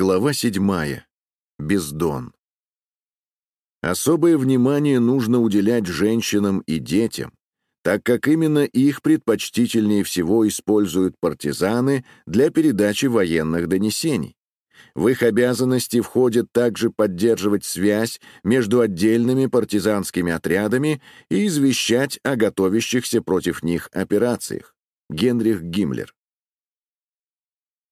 Глава седьмая. Бездон. Особое внимание нужно уделять женщинам и детям, так как именно их предпочтительнее всего используют партизаны для передачи военных донесений. В их обязанности входит также поддерживать связь между отдельными партизанскими отрядами и извещать о готовящихся против них операциях. Генрих Гиммлер.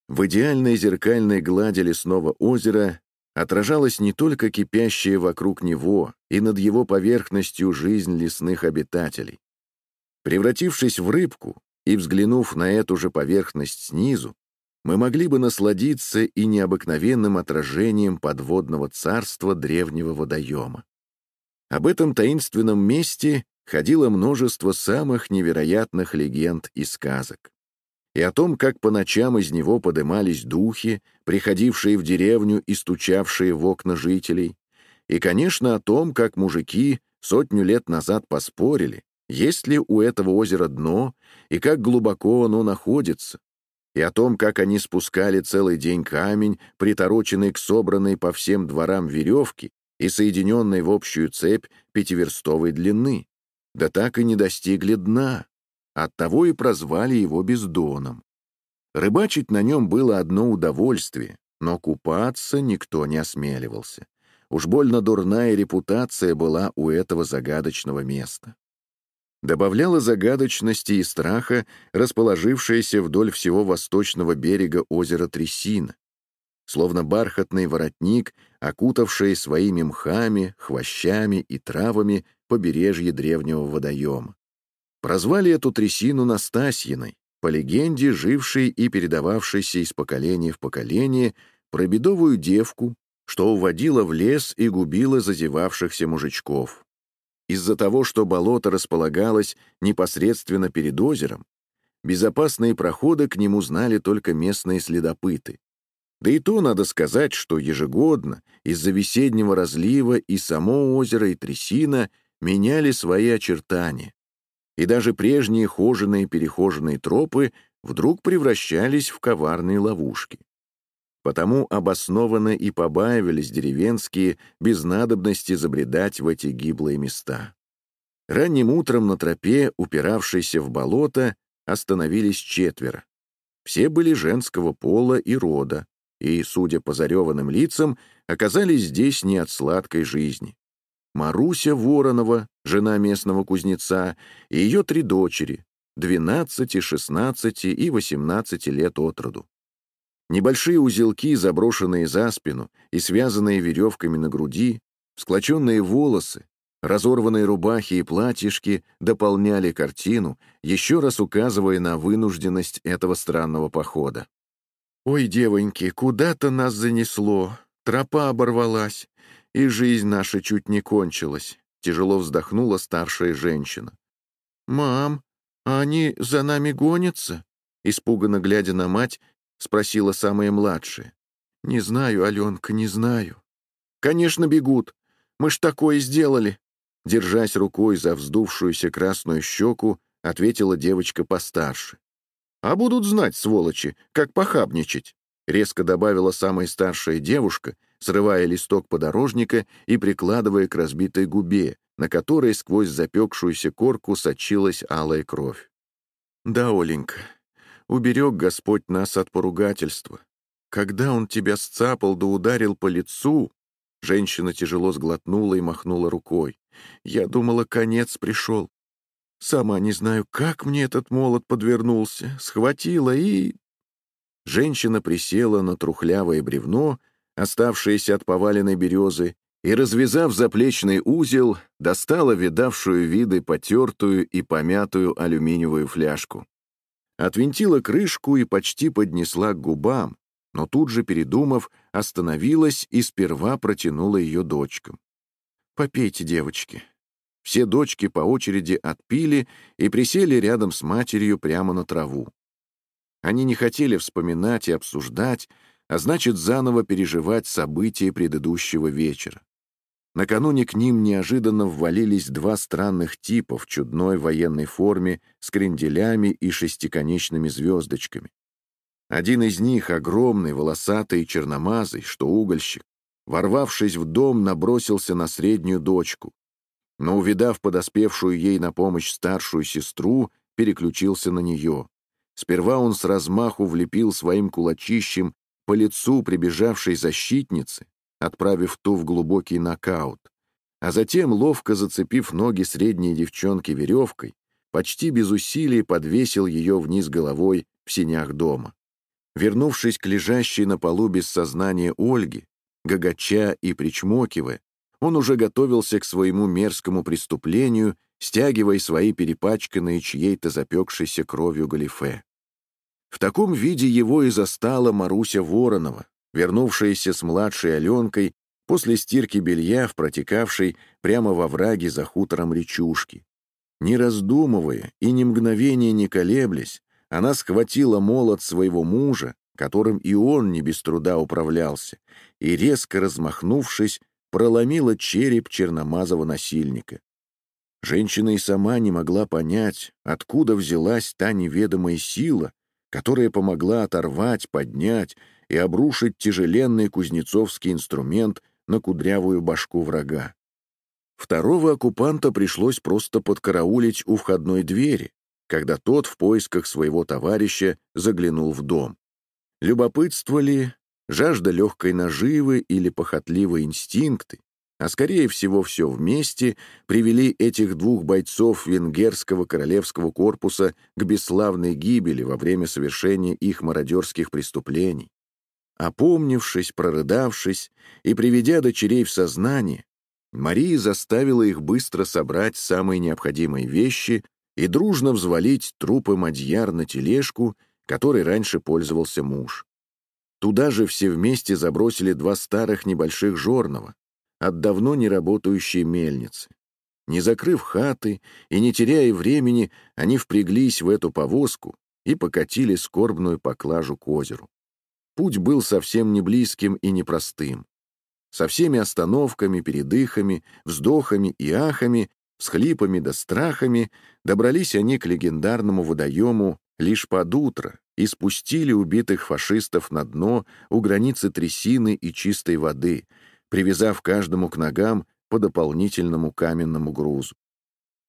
В идеальной зеркальной глади лесного озера отражалась не только кипящая вокруг него и над его поверхностью жизнь лесных обитателей. Превратившись в рыбку и взглянув на эту же поверхность снизу, мы могли бы насладиться и необыкновенным отражением подводного царства древнего водоема. Об этом таинственном месте ходило множество самых невероятных легенд и сказок и о том, как по ночам из него подымались духи, приходившие в деревню и стучавшие в окна жителей, и, конечно, о том, как мужики сотню лет назад поспорили, есть ли у этого озера дно и как глубоко оно находится, и о том, как они спускали целый день камень, притороченный к собранной по всем дворам веревке и соединенной в общую цепь пятиверстовой длины, да так и не достигли дна. Оттого и прозвали его бездоном. Рыбачить на нем было одно удовольствие, но купаться никто не осмеливался. Уж больно дурная репутация была у этого загадочного места. Добавляла загадочности и страха расположившаяся вдоль всего восточного берега озера Трясина, словно бархатный воротник, окутавший своими мхами, хвощами и травами побережье древнего водоема. Прозвали эту трясину Настасьиной, по легенде, жившей и передававшейся из поколения в поколение, про бедовую девку, что уводила в лес и губила зазевавшихся мужичков. Из-за того, что болото располагалось непосредственно перед озером, безопасные проходы к нему знали только местные следопыты. Да и то надо сказать, что ежегодно из-за весеннего разлива и само озеро, и трясина меняли свои очертания и даже прежние хоженые-перехоженные тропы вдруг превращались в коварные ловушки. Потому обоснованно и побаивались деревенские без надобности забредать в эти гиблые места. Ранним утром на тропе, упиравшейся в болото, остановились четверо. Все были женского пола и рода, и, судя по зареванным лицам, оказались здесь не от сладкой жизни. Маруся Воронова, жена местного кузнеца, и ее три дочери, 12, 16 и 18 лет от роду. Небольшие узелки, заброшенные за спину и связанные веревками на груди, склоченные волосы, разорванные рубахи и платьишки дополняли картину, еще раз указывая на вынужденность этого странного похода. «Ой, девоньки, куда-то нас занесло, тропа оборвалась, и жизнь наша чуть не кончилась», — тяжело вздохнула старшая женщина. «Мам, а они за нами гонятся?» Испуганно глядя на мать, спросила самая младшая. «Не знаю, Аленка, не знаю». «Конечно, бегут. Мы ж такое сделали». Держась рукой за вздувшуюся красную щеку, ответила девочка постарше. «А будут знать, сволочи, как похабничать», — резко добавила самая старшая девушка, срывая листок подорожника и прикладывая к разбитой губе, на которой сквозь запекшуюся корку сочилась алая кровь. «Да, Оленька, уберег Господь нас от поругательства. Когда Он тебя сцапал да ударил по лицу...» Женщина тяжело сглотнула и махнула рукой. «Я думала, конец пришел. Сама не знаю, как мне этот молот подвернулся. Схватила и...» Женщина присела на трухлявое бревно, оставшиеся от поваленной березы, и, развязав заплечный узел, достала видавшую виды потертую и помятую алюминиевую фляжку. Отвинтила крышку и почти поднесла к губам, но тут же, передумав, остановилась и сперва протянула ее дочкам. «Попейте, девочки». Все дочки по очереди отпили и присели рядом с матерью прямо на траву. Они не хотели вспоминать и обсуждать, а значит, заново переживать события предыдущего вечера. Накануне к ним неожиданно ввалились два странных типа в чудной военной форме с кренделями и шестиконечными звездочками. Один из них, огромный, волосатый и черномазый, что угольщик, ворвавшись в дом, набросился на среднюю дочку. Но, увидав подоспевшую ей на помощь старшую сестру, переключился на нее. Сперва он с размаху влепил своим кулачищем по лицу прибежавшей защитницы, отправив ту в глубокий нокаут, а затем, ловко зацепив ноги средней девчонки веревкой, почти без усилий подвесил ее вниз головой в синях дома. Вернувшись к лежащей на полу без сознания Ольге, гагача и причмокивая, он уже готовился к своему мерзкому преступлению, стягивая свои перепачканные чьей-то запекшейся кровью галифе. В таком виде его и застала Маруся Воронова, вернувшаяся с младшей Аленкой после стирки белья в протекавшей прямо во враге за хутором речушки. Не раздумывая и ни мгновения не колеблясь, она схватила молот своего мужа, которым и он не без труда управлялся, и, резко размахнувшись, проломила череп черномазого насильника. Женщина и сама не могла понять, откуда взялась та неведомая сила, которая помогла оторвать, поднять и обрушить тяжеленный кузнецовский инструмент на кудрявую башку врага. Второго оккупанта пришлось просто подкараулить у входной двери, когда тот в поисках своего товарища заглянул в дом. Любопытство ли, жажда легкой наживы или похотливые инстинкты, а скорее всего все вместе, привели этих двух бойцов венгерского королевского корпуса к бесславной гибели во время совершения их мародерских преступлений. Опомнившись, прорыдавшись и приведя дочерей в сознание, Мария заставила их быстро собрать самые необходимые вещи и дружно взвалить трупы Мадьяр на тележку, которой раньше пользовался муж. Туда же все вместе забросили два старых небольших жорного, от давно не работающей мельницы. Не закрыв хаты и не теряя времени, они впряглись в эту повозку и покатили скорбную поклажу к озеру. Путь был совсем не близким и непростым. Со всеми остановками, передыхами, вздохами и ахами, всхлипами да страхами добрались они к легендарному водоему лишь под утро и спустили убитых фашистов на дно у границы трясины и чистой воды, привязав каждому к ногам по дополнительному каменному грузу.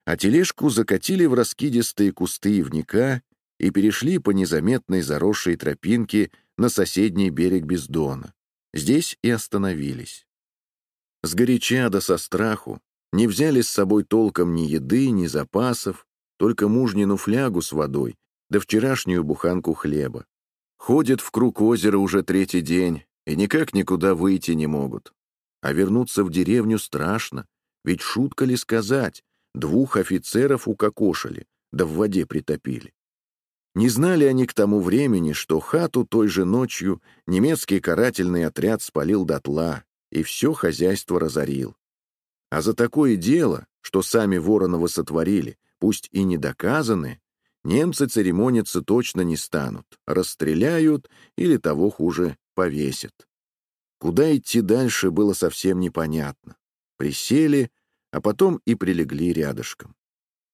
А тележку закатили в раскидистые кусты ивника и перешли по незаметной заросшей тропинке на соседний берег Бездона. Здесь и остановились. Сгоряча да со страху не взяли с собой толком ни еды, ни запасов, только мужнину флягу с водой, да вчерашнюю буханку хлеба. Ходят в круг озера уже третий день и никак никуда выйти не могут. А вернуться в деревню страшно, ведь шутка ли сказать, двух офицеров укокошили, да в воде притопили. Не знали они к тому времени, что хату той же ночью немецкий карательный отряд спалил дотла и все хозяйство разорил. А за такое дело, что сами Вороновы сотворили, пусть и не доказаны, немцы церемониться точно не станут, расстреляют или того хуже повесят. Куда идти дальше было совсем непонятно. Присели, а потом и прилегли рядышком.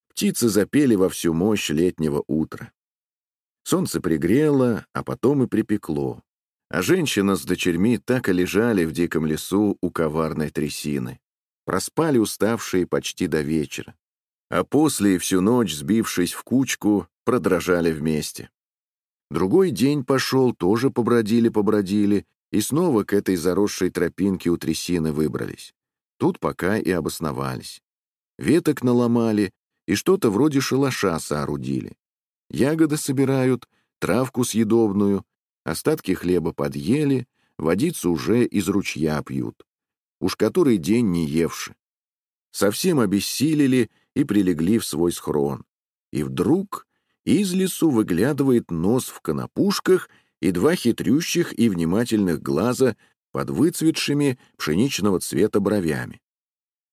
Птицы запели во всю мощь летнего утра. Солнце пригрело, а потом и припекло. А женщина с дочерьми так и лежали в диком лесу у коварной трясины. Проспали уставшие почти до вечера. А после, всю ночь сбившись в кучку, продрожали вместе. Другой день пошел, тоже побродили-побродили, и снова к этой заросшей тропинке у трясины выбрались. Тут пока и обосновались. Веток наломали и что-то вроде шалаша соорудили. Ягоды собирают, травку съедобную, остатки хлеба подъели, водицу уже из ручья пьют. Уж который день не евши. Совсем обессилели и прилегли в свой схрон. И вдруг из лесу выглядывает нос в конопушках и два хитрющих и внимательных глаза под выцветшими пшеничного цвета бровями.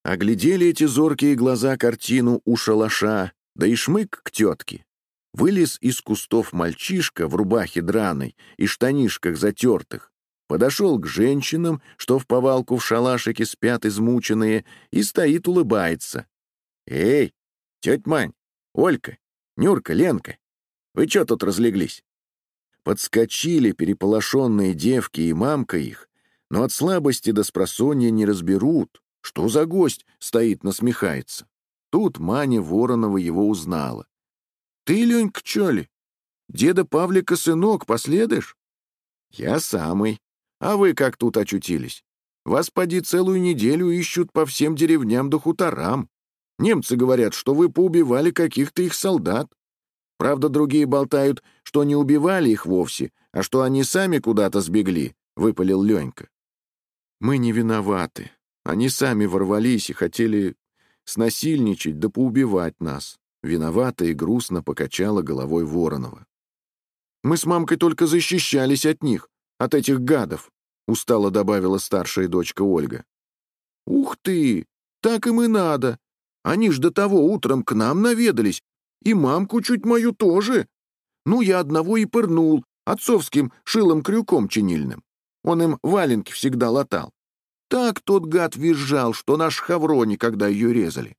Оглядели эти зоркие глаза картину у шалаша, да и шмык к тетке. Вылез из кустов мальчишка в рубахе драной и штанишках затертых, подошел к женщинам, что в повалку в шалашике спят измученные, и стоит улыбается. «Эй, тетя Мань, Олька, Нюрка, Ленка, вы чё тут разлеглись?» Подскочили переполошенные девки и мамка их, но от слабости до спросонья не разберут, что за гость стоит насмехается. Тут Маня Воронова его узнала. «Ты, Ленька, чё ли? Деда Павлика сынок, последуешь?» «Я самый. А вы как тут очутились? Вас, поди, целую неделю ищут по всем деревням да хуторам. Немцы говорят, что вы поубивали каких-то их солдат. Правда, другие болтают, что не убивали их вовсе, а что они сами куда-то сбегли», — выпалил Ленька. «Мы не виноваты. Они сами ворвались и хотели снасильничать да поубивать нас», — виновата и грустно покачала головой Воронова. «Мы с мамкой только защищались от них, от этих гадов», — устало добавила старшая дочка Ольга. «Ух ты! Так им и надо. Они ж до того утром к нам наведались, и мамку чуть мою тоже. Ну, я одного и пырнул, отцовским шилом-крюком чинильным. Он им валенки всегда латал. Так тот гад визжал, что наш хаврони, когда ее резали.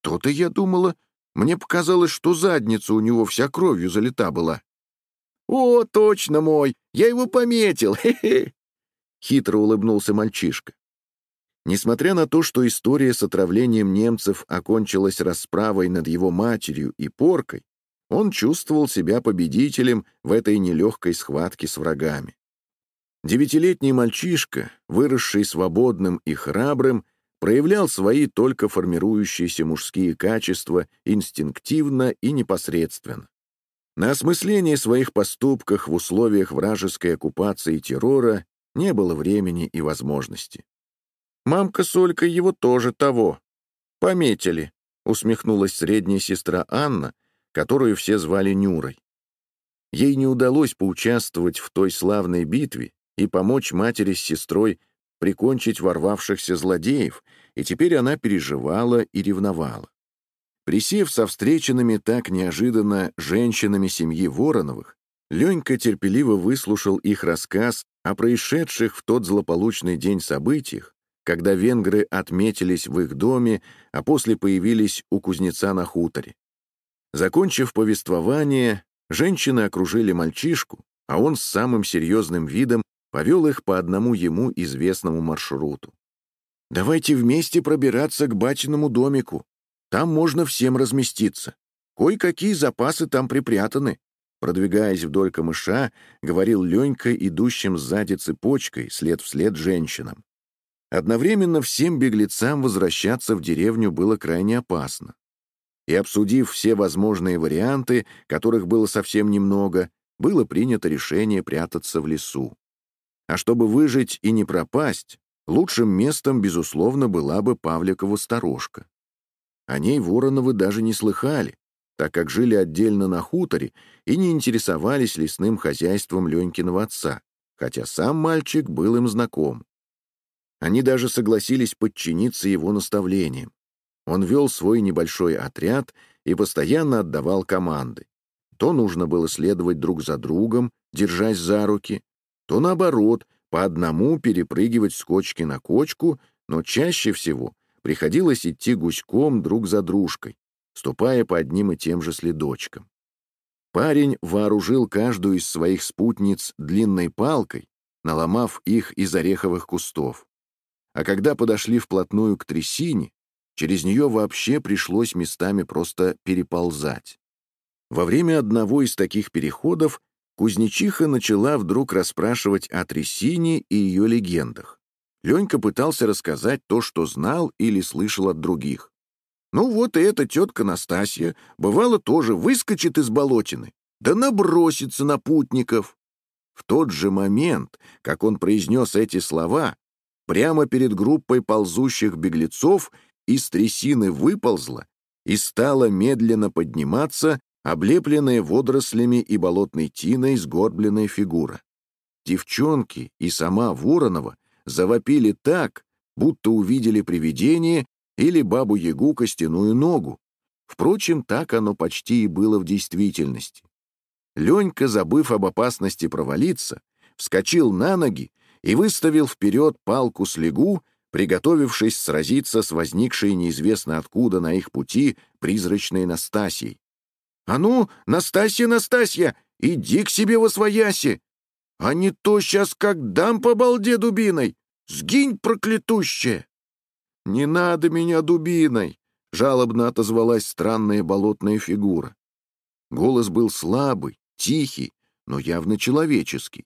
То-то я думала, мне показалось, что задница у него вся кровью залита была. «О, точно мой! Я его пометил! Хе-хе!» Хитро улыбнулся мальчишка. Несмотря на то, что история с отравлением немцев окончилась расправой над его матерью и поркой, он чувствовал себя победителем в этой нелегкой схватке с врагами. Девятилетний мальчишка, выросший свободным и храбрым, проявлял свои только формирующиеся мужские качества инстинктивно и непосредственно. На осмысление своих поступков в условиях вражеской оккупации и террора не было времени и возможности. «Мамка с Олькой его тоже того. Пометили», — усмехнулась средняя сестра Анна, которую все звали Нюрой. Ей не удалось поучаствовать в той славной битве, и помочь матери с сестрой прикончить ворвавшихся злодеев, и теперь она переживала и ревновала. Присев со встреченными так неожиданно женщинами семьи Вороновых, Ленька терпеливо выслушал их рассказ о происшедших в тот злополучный день событиях, когда венгры отметились в их доме, а после появились у кузнеца на хуторе. Закончив повествование, женщины окружили мальчишку, а он с самым серьезным видом повел их по одному ему известному маршруту. «Давайте вместе пробираться к батиному домику. Там можно всем разместиться. Кое-какие запасы там припрятаны», Продвигаясь вдоль камыша, говорил Ленька, идущим сзади цепочкой, след вслед женщинам. Одновременно всем беглецам возвращаться в деревню было крайне опасно. И обсудив все возможные варианты, которых было совсем немного, было принято решение прятаться в лесу. А чтобы выжить и не пропасть, лучшим местом, безусловно, была бы Павликова сторожка. О ней Вороновы даже не слыхали, так как жили отдельно на хуторе и не интересовались лесным хозяйством Ленькиного отца, хотя сам мальчик был им знаком. Они даже согласились подчиниться его наставлениям. Он вел свой небольшой отряд и постоянно отдавал команды. То нужно было следовать друг за другом, держась за руки, то наоборот, по одному перепрыгивать с кочки на кочку, но чаще всего приходилось идти гуськом друг за дружкой, ступая по одним и тем же следочкам. Парень вооружил каждую из своих спутниц длинной палкой, наломав их из ореховых кустов. А когда подошли вплотную к трясине, через нее вообще пришлось местами просто переползать. Во время одного из таких переходов Кузнечиха начала вдруг расспрашивать о трясине и ее легендах. Ленька пытался рассказать то, что знал или слышал от других. Ну вот и эта тетка Настасья, бывало, тоже выскочит из болотины, да набросится на путников. В тот же момент, как он произнес эти слова, прямо перед группой ползущих беглецов из трясины выползла и стала медленно подниматься облепленная водорослями и болотной тиной сгорбленная фигура. Девчонки и сама Воронова завопили так, будто увидели привидение или бабу-ягу костяную ногу. Впрочем, так оно почти и было в действительности. Ленька, забыв об опасности провалиться, вскочил на ноги и выставил вперед палку слегу, приготовившись сразиться с возникшей неизвестно откуда на их пути призрачной Настасьей. «А ну, Настасья, Настасья, иди к себе во свояси, а не то сейчас как дам по балде дубиной. Сгинь, проклятущая!» «Не надо меня дубиной!» — жалобно отозвалась странная болотная фигура. Голос был слабый, тихий, но явно человеческий.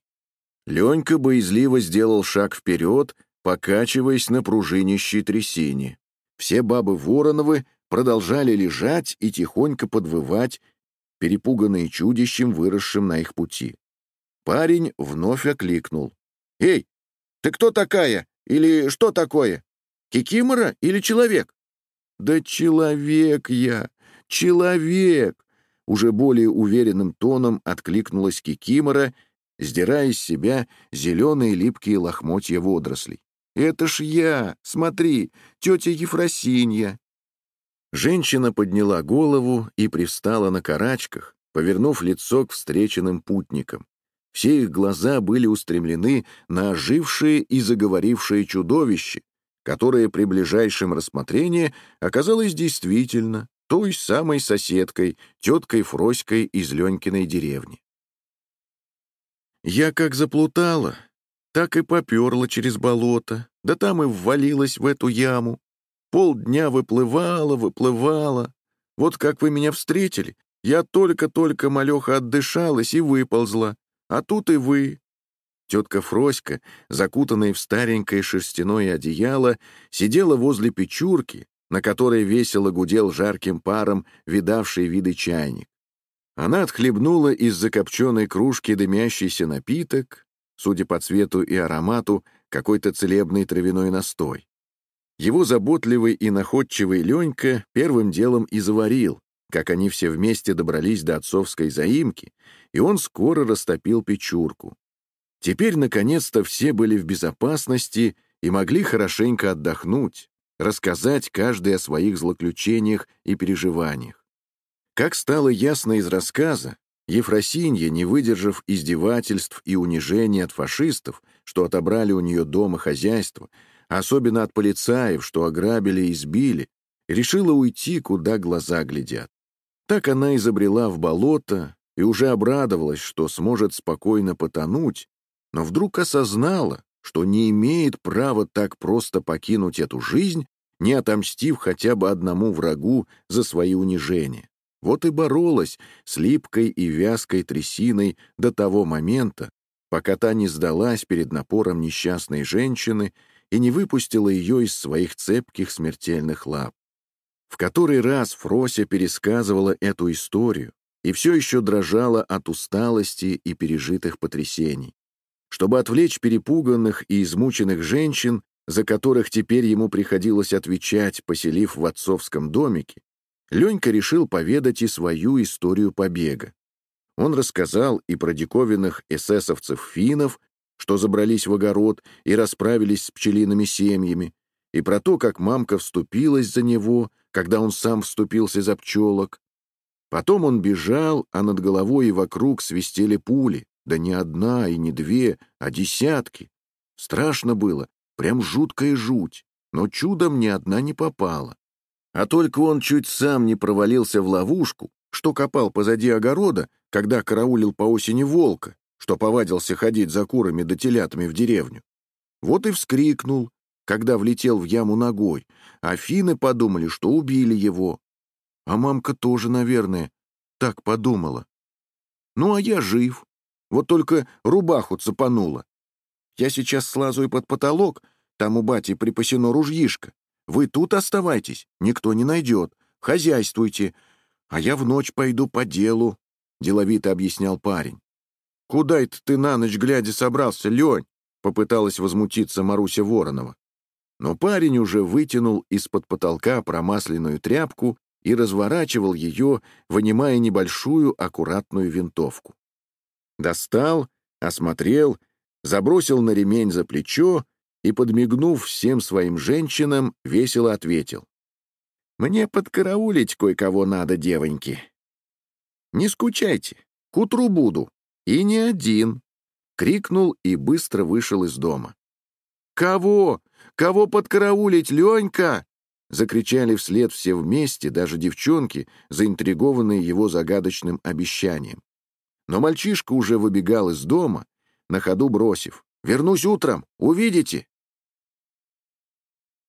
Ленька боязливо сделал шаг вперед, покачиваясь на пружинищей трясине. Все бабы Вороновы продолжали лежать и тихонько подвывать, перепуганные чудищем, выросшим на их пути. Парень вновь окликнул. «Эй, ты кто такая? Или что такое? Кикимора или человек?» «Да человек я! Человек!» Уже более уверенным тоном откликнулась Кикимора, сдирая с себя зеленые липкие лохмотья водорослей. «Это ж я! Смотри, тетя Ефросинья!» Женщина подняла голову и привстала на карачках, повернув лицо к встреченным путникам. Все их глаза были устремлены на ожившее и заговорившее чудовище, которое при ближайшем рассмотрении оказалось действительно той самой соседкой, теткой Фроськой из Ленькиной деревни. Я как заплутала, так и поперла через болото, да там и ввалилась в эту яму. Полдня выплывала, выплывала. Вот как вы меня встретили, я только-только, малеха, отдышалась и выползла, а тут и вы. Тетка Фроська, закутанная в старенькое шерстяное одеяло, сидела возле печурки, на которой весело гудел жарким паром видавший виды чайник. Она отхлебнула из закопченной кружки дымящийся напиток, судя по цвету и аромату, какой-то целебный травяной настой. Его заботливый и находчивый Ленька первым делом и заварил, как они все вместе добрались до отцовской заимки, и он скоро растопил печурку. Теперь, наконец-то, все были в безопасности и могли хорошенько отдохнуть, рассказать каждый о своих злоключениях и переживаниях. Как стало ясно из рассказа, Ефросинья, не выдержав издевательств и унижений от фашистов, что отобрали у нее дом и хозяйство, особенно от полицаев, что ограбили и избили, решила уйти, куда глаза глядят. Так она изобрела в болото и уже обрадовалась, что сможет спокойно потонуть, но вдруг осознала, что не имеет права так просто покинуть эту жизнь, не отомстив хотя бы одному врагу за свои унижения. Вот и боролась с липкой и вязкой трясиной до того момента, пока та не сдалась перед напором несчастной женщины и не выпустила ее из своих цепких смертельных лап. В который раз Фрося пересказывала эту историю и все еще дрожала от усталости и пережитых потрясений. Чтобы отвлечь перепуганных и измученных женщин, за которых теперь ему приходилось отвечать, поселив в отцовском домике, Ленька решил поведать и свою историю побега. Он рассказал и про диковинных эсэсовцев-финнов, что забрались в огород и расправились с пчелиными семьями, и про то, как мамка вступилась за него, когда он сам вступился за пчелок. Потом он бежал, а над головой и вокруг свистели пули, да не одна и не две, а десятки. Страшно было, прям жуткая жуть, но чудом ни одна не попала. А только он чуть сам не провалился в ловушку, что копал позади огорода, когда караулил по осени волка, что повадился ходить за курами да телятами в деревню. Вот и вскрикнул, когда влетел в яму ногой, а финны подумали, что убили его. А мамка тоже, наверное, так подумала. Ну, а я жив. Вот только рубаху цепанула. Я сейчас слазаю под потолок, там у бати припасено ружьишко. Вы тут оставайтесь, никто не найдет. Хозяйствуйте. А я в ночь пойду по делу, — деловито объяснял парень. «Куда это ты на ночь глядя собрался, Лень?» — попыталась возмутиться Маруся Воронова. Но парень уже вытянул из-под потолка промасленную тряпку и разворачивал ее, вынимая небольшую аккуратную винтовку. Достал, осмотрел, забросил на ремень за плечо и, подмигнув всем своим женщинам, весело ответил. «Мне подкараулить кое-кого надо, девоньки. Не скучайте, к утру буду, и не один!» — крикнул и быстро вышел из дома. «Кого? Кого подкараулить, Ленька?» — закричали вслед все вместе, даже девчонки, заинтригованные его загадочным обещанием. Но мальчишка уже выбегал из дома, на ходу бросив. «Вернусь утром, увидите!»